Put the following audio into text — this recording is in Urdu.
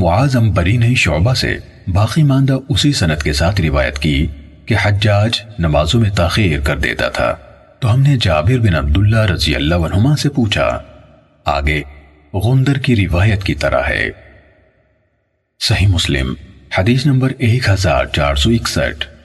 معاذ امبری نے شعبہ سے۔ باقی ماندہ اسی سنت کے ساتھ روایت کی کہ حجاج نمازوں میں تاخیر کر دیتا تھا۔ تو ہم نے جابر بن عبداللہ رضی اللہ عنہما سے پوچھا، آگے غندر کی روایت کی طرح ہے۔ صحیح مسلم، حدیث نمبر ایک ہزار چار سو اکسٹھ۔